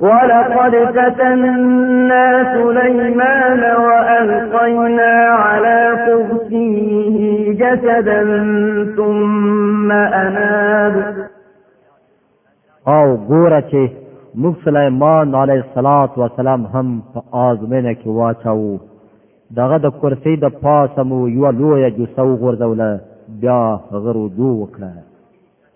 ولقد فتنا سليمان وألقينا على كرسيه جسدا ثم أناب او ګوره چې موږ سليمان عليه الصلاة والسلام هم په آزمنه کې واچاو دغه د کرسي د پاسه مو یو لوی جسو غورځوله بیا غرو دو وکړه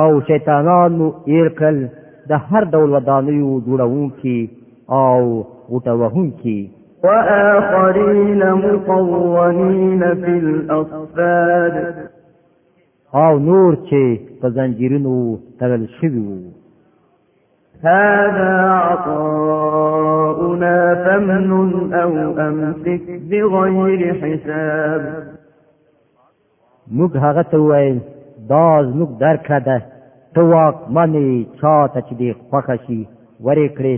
او شیطانان مو ایر کړل د هر ډول ودانیو جوړونکي او غوټه وهونکي وآخرين مقرنين في الأصفاد او نور چې په زنجیرونو تړل شوي وو هذا عطاؤنا فمن أو أمسك بغير حساب موږ هغه ته وویل دا زموږ درکړه ده ته واکمن یې چا ته چې دې خوښه شي ورې کړې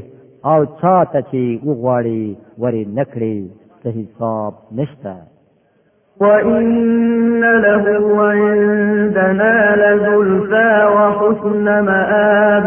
او چا ته چې وغواړې ورې نه کړې څه حساب نشته وَإِنَّ لَهُ عِندَنَا لَزُلْفَىٰ وَحُسْنَ مَآبٍ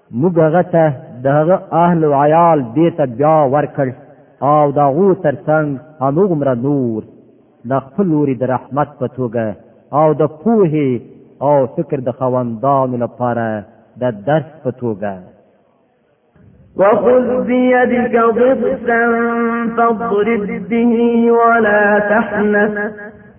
موږ هغه ته د هغه اهل او عیال دې ته بیا ورکړ او د هغو تر څنګ همغومره نور د خپل لوري د رحمت په توګه او د پوهې او فکر د خواندانو لپاره د درس په توګه وخذ بيدك ضغثا فاضرب به ولا تحنث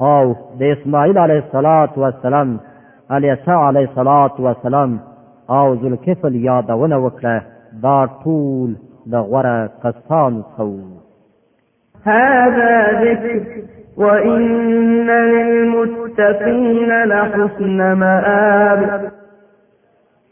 او د اسماعیل علیه الصلاۃ والسلام الیسع علیه الصلاۃ والسلام او ذوالکفل یادونه وکړه دا ټول د غوره کسانو څخه هذا ذکر وان للمتقین لحسن مآب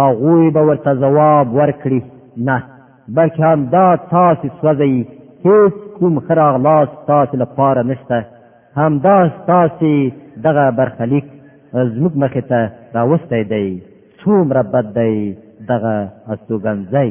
هغوی به ورته ځواب ورکړي نه بلکې همدا تاسې سوځئ هیڅ کوم ښه راغلاست ستاسې لپاره نشته همدا ستاسې دغه برخلیک زموږ مخې ته راوستی دی څومره بد دی دغه استوګنځی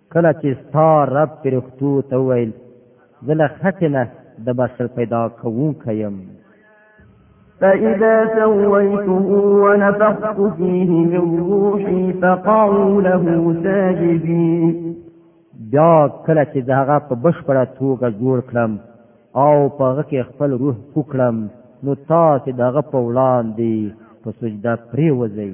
کله چې ستا رب فرښتو ته وویل زه له خټې نه د بشر پیدا کوونکی یم فإذا سويته ونفخت فيه من روحي فقعوا له ساجدين بیا کله چې د هغه په بشپړه توګه جوړ کړم او په هغه کې خپل روح وکړم نو تاسو د هغه په وړاندې په سجده پریوځئ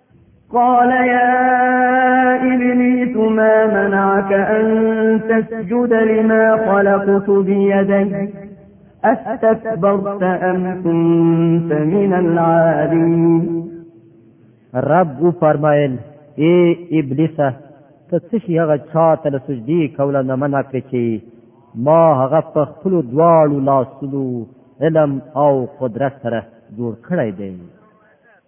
قال يا إبليس ما منعك أن تسجد لما خلقت بيدي أستكبرت أم كنت من العالين رب فرمائل اے ابلیس ته څه شي هغه چا ته د سجدي کوله نه منع کړې چې ما هغه په خپل دواړو لاسونو علم او قدرت سره جوړ کړی دی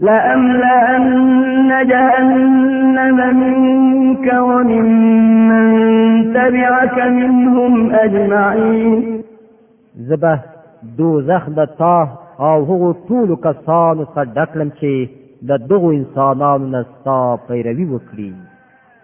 لأملأن جهنم منك ومن من تبعك منهم أجمعين زبه دوزخ د تا او هغو ټولو کسانو څخه ډکلم چې د دغو انسانانو نه ستا پیروي وکړي